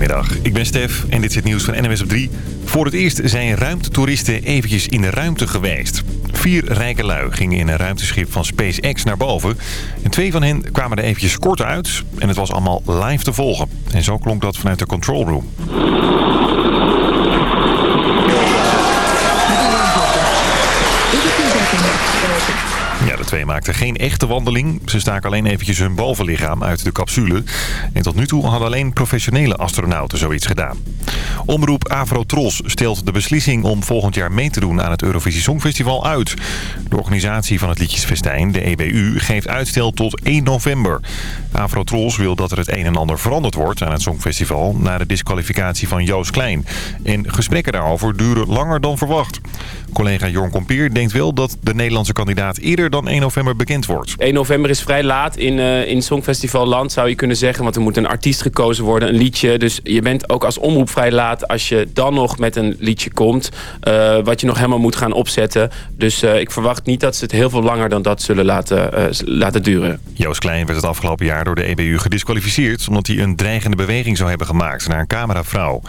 Goedemiddag, ik ben Stef en dit is het nieuws van NWS op 3. Voor het eerst zijn ruimtetoeristen eventjes in de ruimte geweest. Vier rijke lui gingen in een ruimteschip van SpaceX naar boven. En twee van hen kwamen er eventjes kort uit. En het was allemaal live te volgen. En zo klonk dat vanuit de control room. Twee maakten geen echte wandeling. Ze staken alleen eventjes hun bovenlichaam uit de capsule. En tot nu toe hadden alleen professionele astronauten zoiets gedaan. Omroep Avrotros stelt de beslissing om volgend jaar mee te doen aan het Eurovisie Songfestival uit. De organisatie van het Liedjesfestijn, de EBU, geeft uitstel tot 1 november. Avrotros wil dat er het een en ander veranderd wordt aan het Songfestival... na de disqualificatie van Joost Klein. En gesprekken daarover duren langer dan verwacht. Collega Jorn Kompier denkt wel dat de Nederlandse kandidaat eerder dan 1 november bekend wordt. 1 november is vrij laat in, uh, in Songfestival land zou je kunnen zeggen. Want er moet een artiest gekozen worden, een liedje. Dus je bent ook als omroep vrij laat als je dan nog met een liedje komt. Uh, wat je nog helemaal moet gaan opzetten. Dus uh, ik verwacht niet dat ze het heel veel langer dan dat zullen laten, laten duren. Joost Klein werd het afgelopen jaar door de EBU gedisqualificeerd... omdat hij een dreigende beweging zou hebben gemaakt naar een cameravrouw.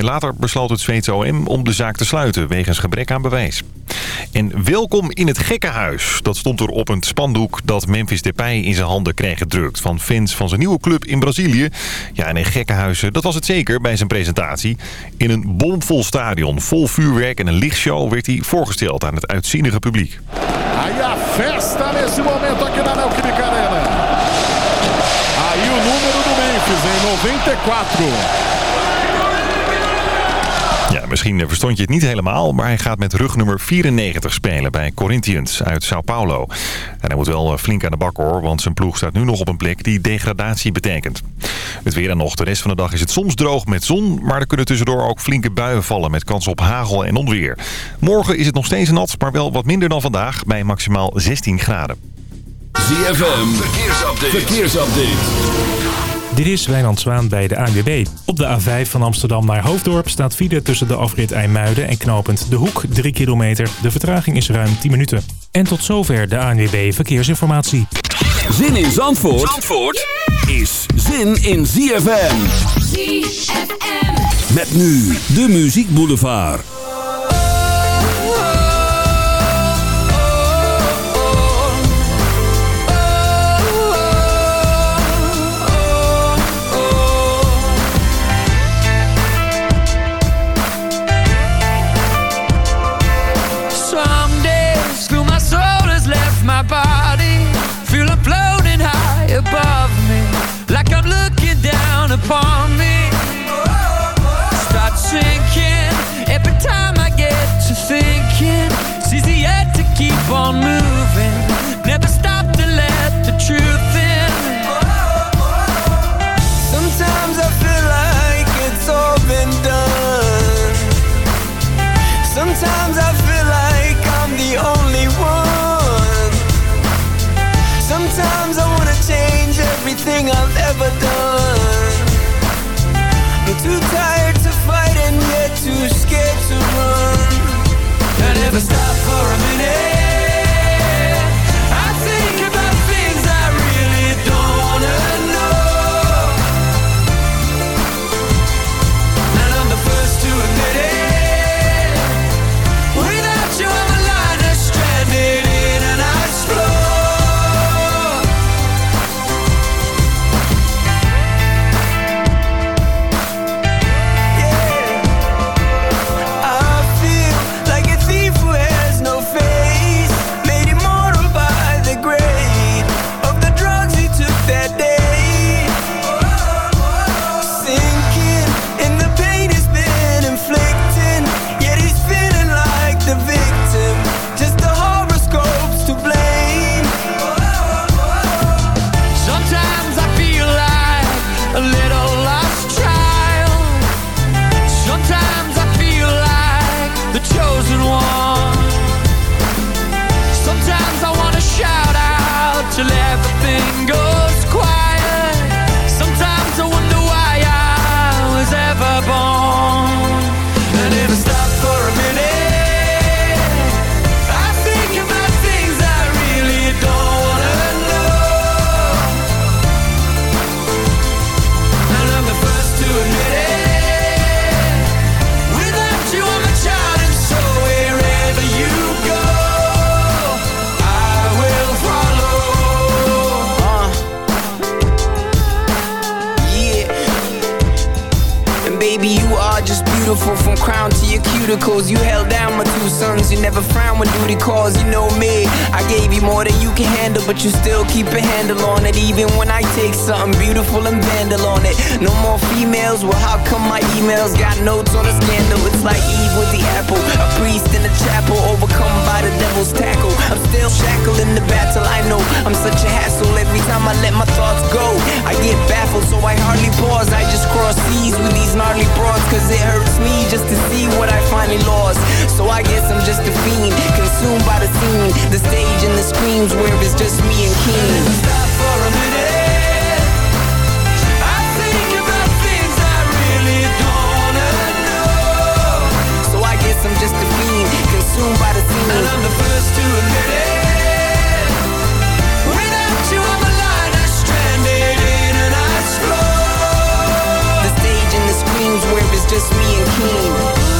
En later besloot het Zweedse OM om de zaak te sluiten wegens gebrek aan bewijs. En welkom in het gekkenhuis. Dat stond er op een spandoek dat Memphis Depay in zijn handen kreeg gedrukt... van fans van zijn nieuwe club in Brazilië. Ja, en in gekkenhuizen, dat was het zeker bij zijn presentatie. In een bomvol stadion, vol vuurwerk en een lichtshow... werd hij voorgesteld aan het uitzienige publiek. Aí a festa nesse momento aqui na Neoquímica Arena. Aí o número do Memphis em 94. Misschien verstond je het niet helemaal, maar hij gaat met rugnummer 94 spelen bij Corinthians uit Sao Paulo. En hij moet wel flink aan de bak hoor, want zijn ploeg staat nu nog op een plek die degradatie betekent. Het weer en nog, de rest van de dag is het soms droog met zon, maar er kunnen tussendoor ook flinke buien vallen met kans op hagel en onweer. Morgen is het nog steeds nat, maar wel wat minder dan vandaag bij maximaal 16 graden. ZFM, verkeersupdate. verkeersupdate. Dit is Wijnand Zwaan bij de ANWB. Op de A5 van Amsterdam naar Hoofddorp staat file tussen de afrit IJmuiden en knooppunt De Hoek 3 kilometer. De vertraging is ruim 10 minuten. En tot zover de ANWB Verkeersinformatie. Zin in Zandvoort, Zandvoort is zin in ZFM. ZFM. Met nu de Muziek Boulevard. Upon me. Looking down upon time almost tackle. I'm still shackled in the battle I know. I'm such a hassle. Every time I let my thoughts go I get baffled so I hardly pause. I just cross seas with these gnarly broads Cause it hurts me just to see what I finally lost. So I guess I'm just a fiend Consumed by the scene. The stage and the screams where it's just me and Keen Stop for a minute. I'm just a consumed by the scene. And I'm the first to admit it. Without you stranded in an ice The stage and the where it's just me and Keem.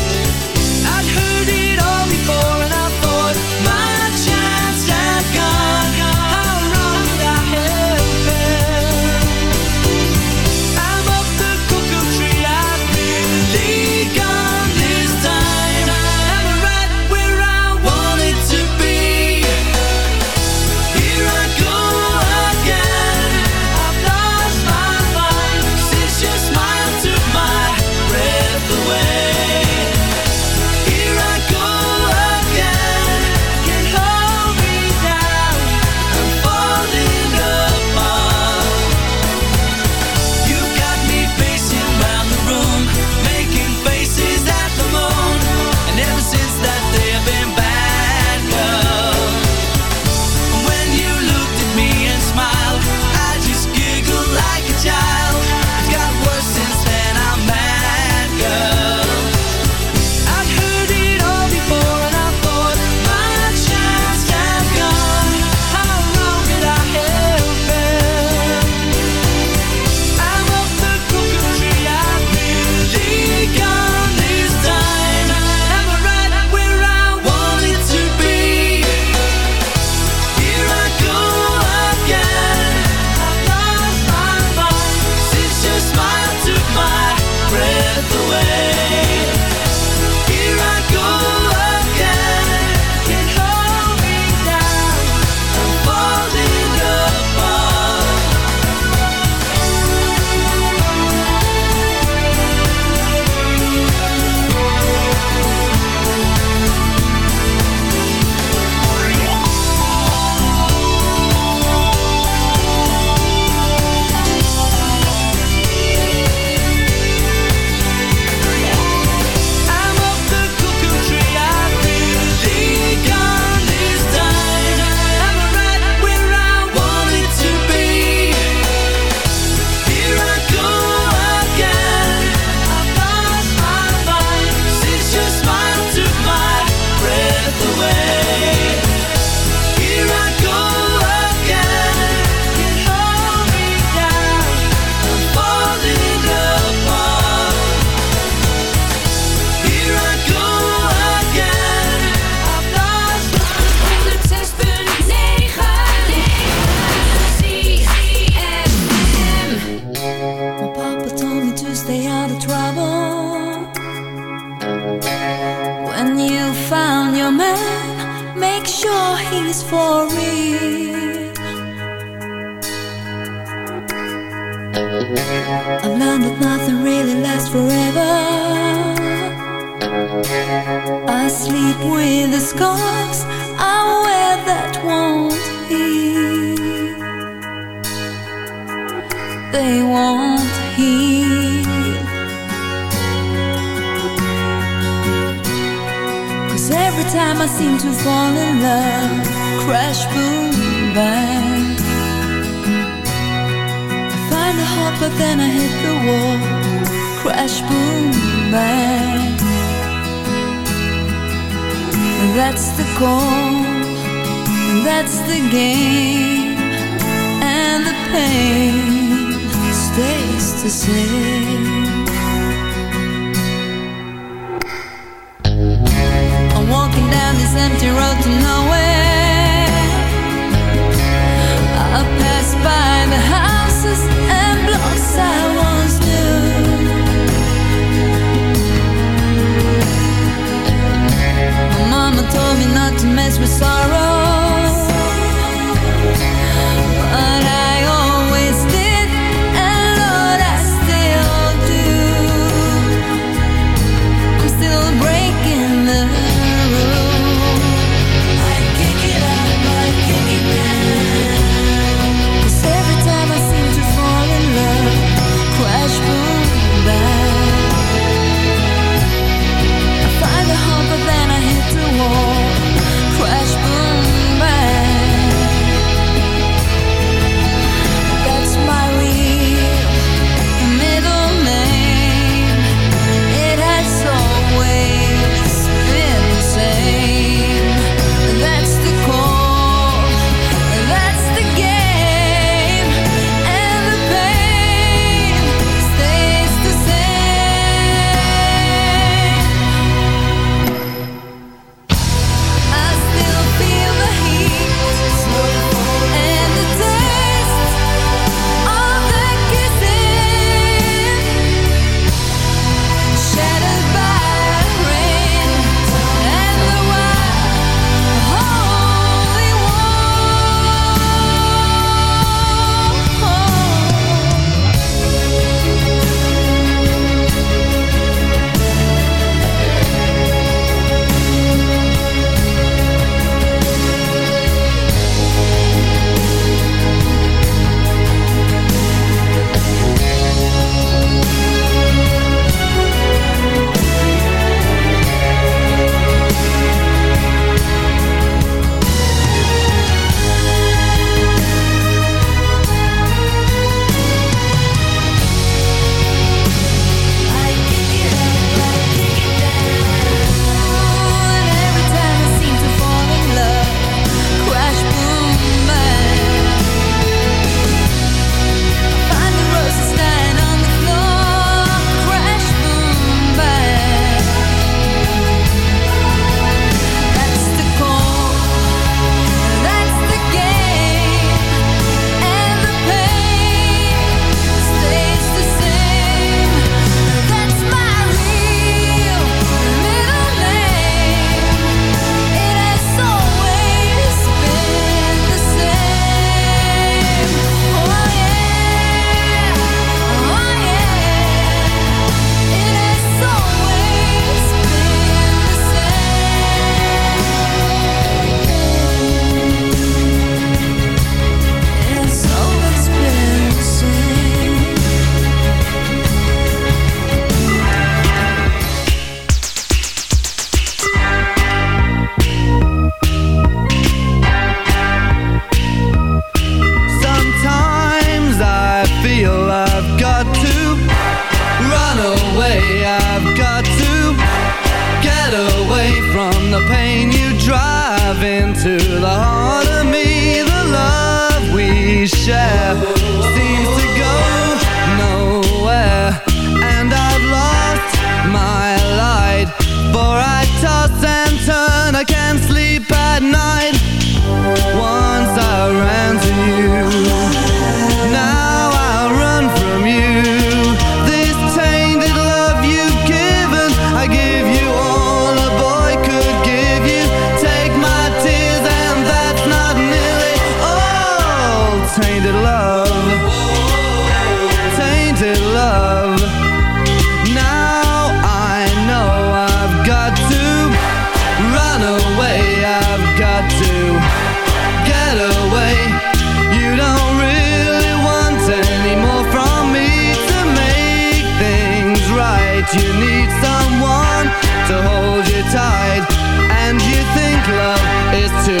to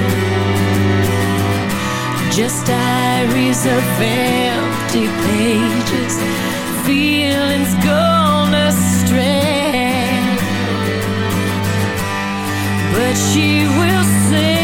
Just diaries of empty pages Feelings gone astray. But she will sing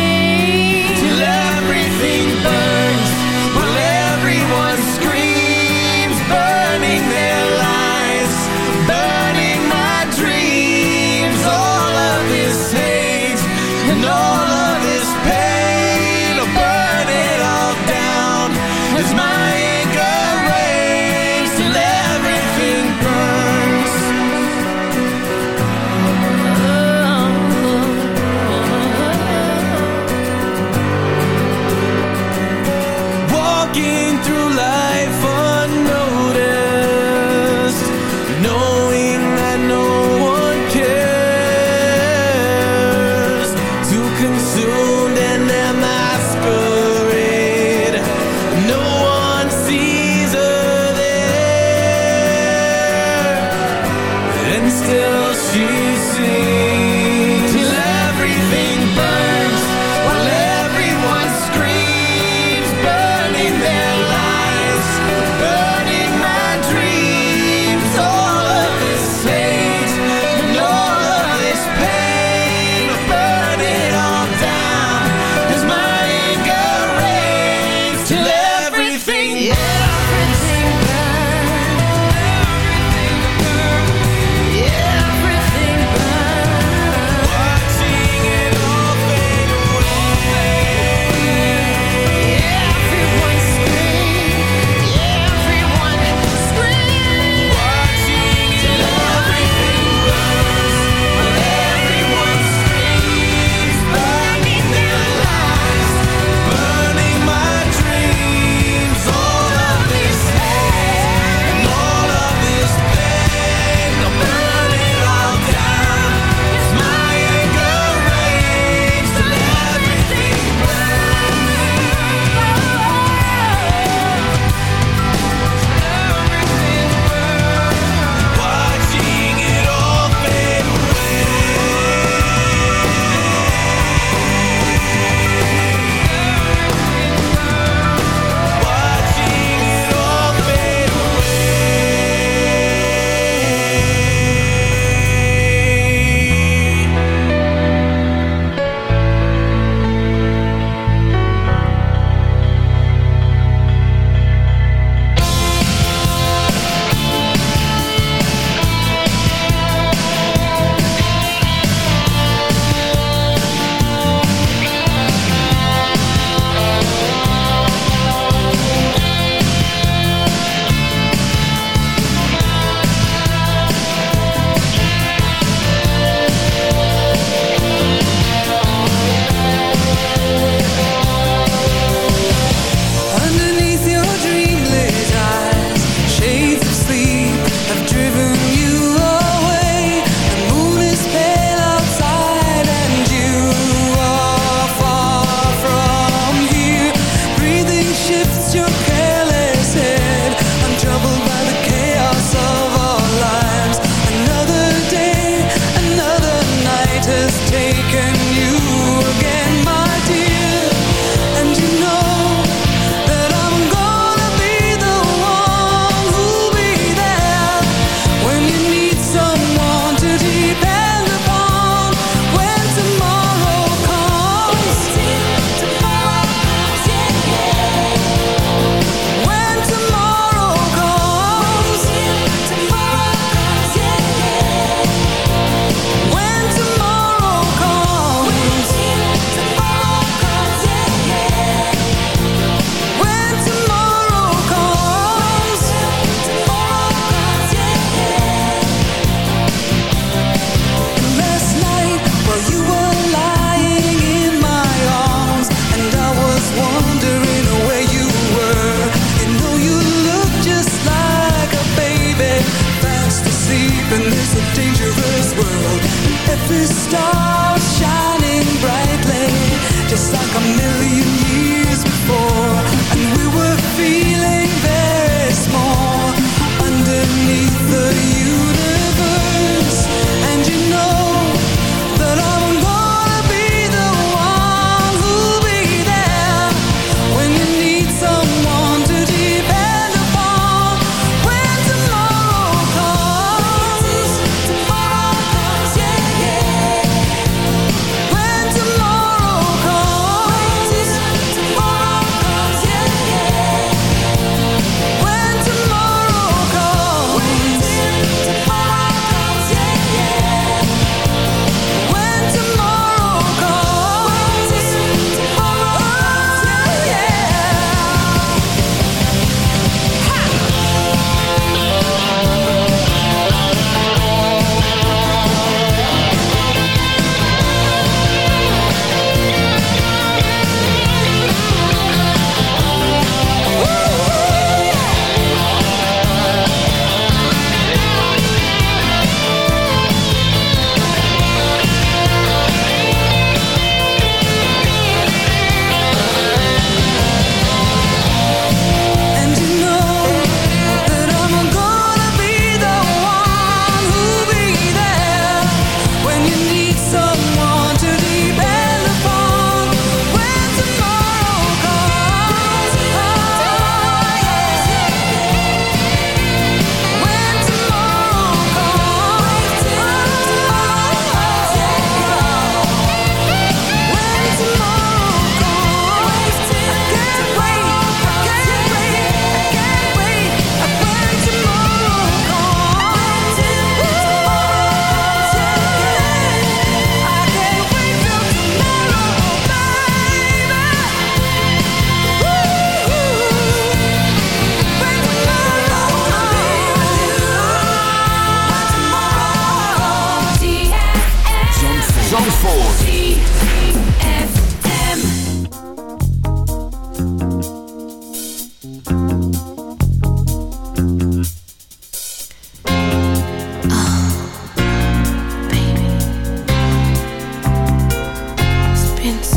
inside.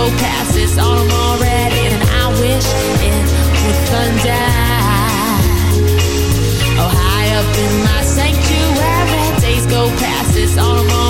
so past its autumn already, and I wish it would thunder. Oh, high up in my sanctuary, days go past already.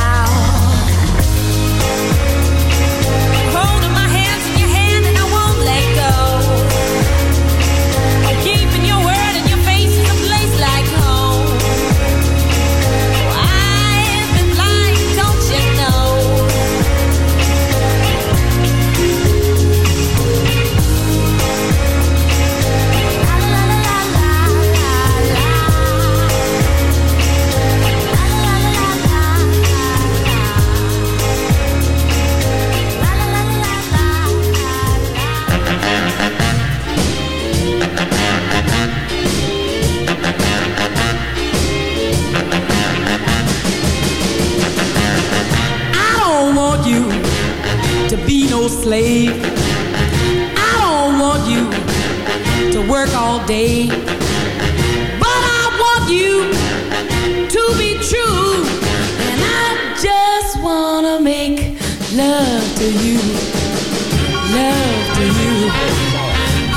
slave. I don't want you to work all day, but I want you to be true. And I just wanna make love to you, love to you,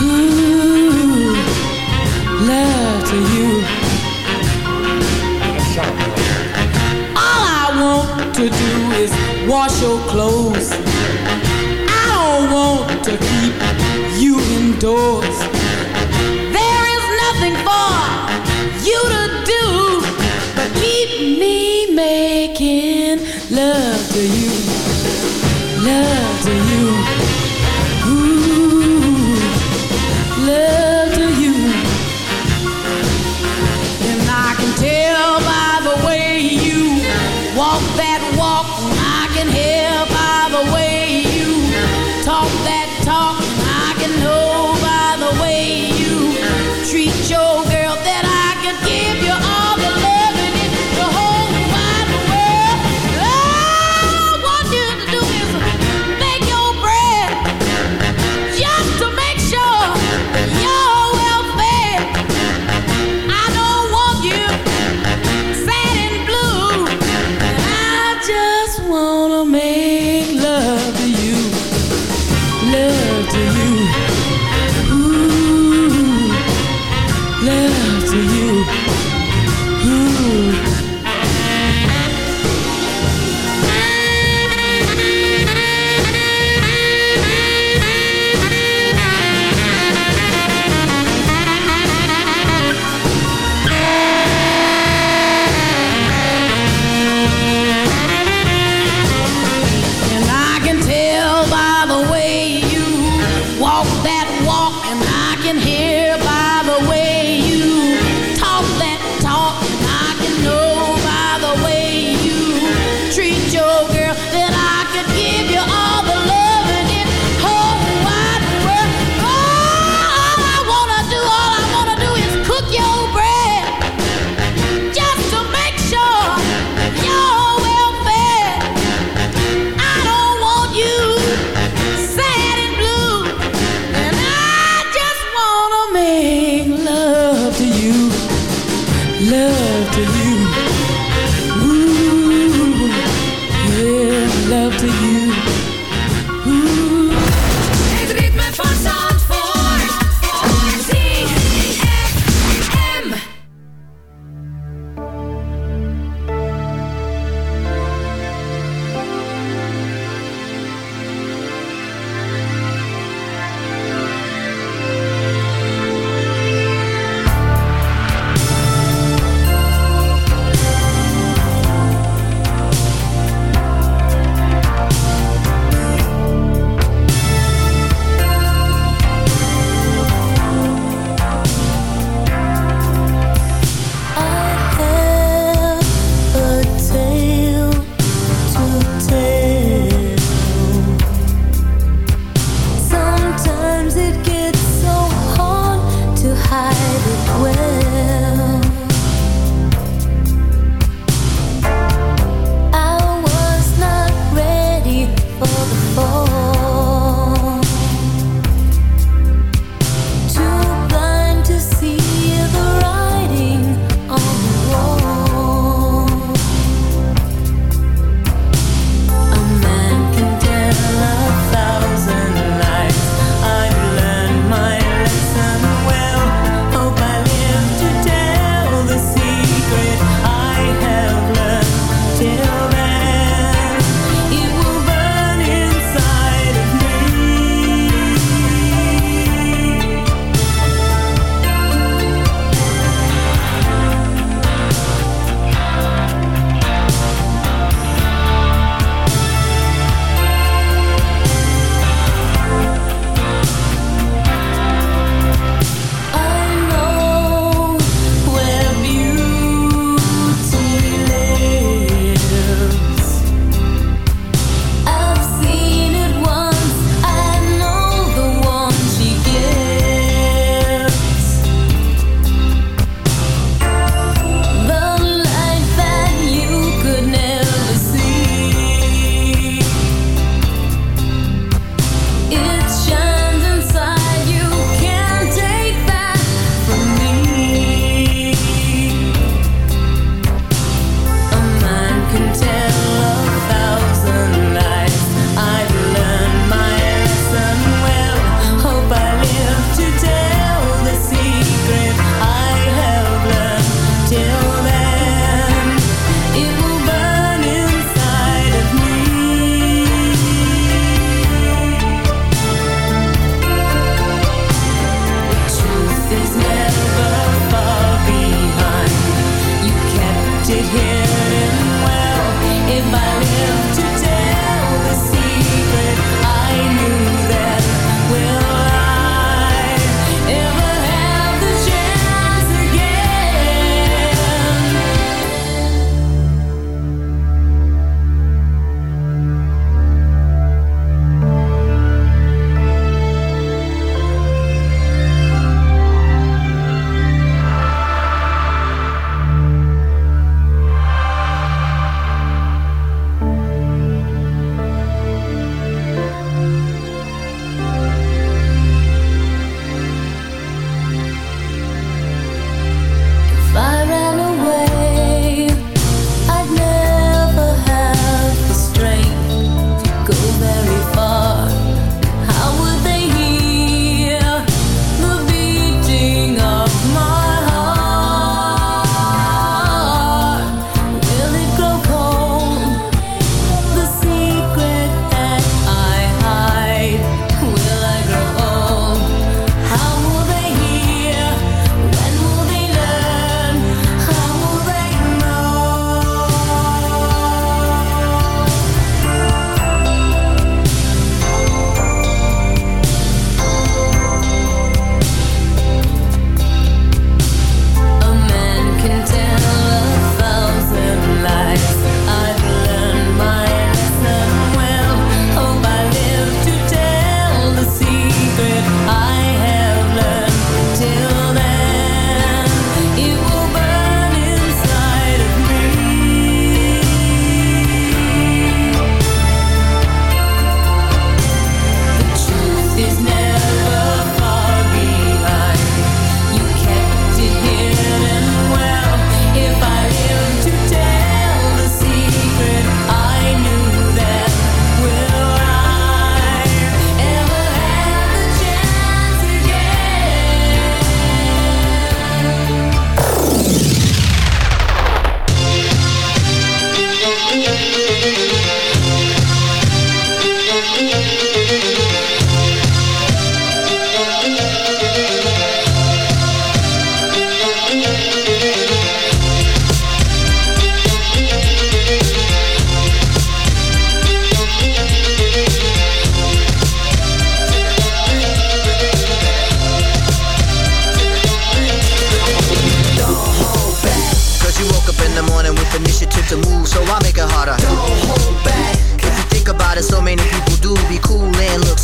ooh, love to you. to do is wash your clothes door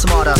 smarter.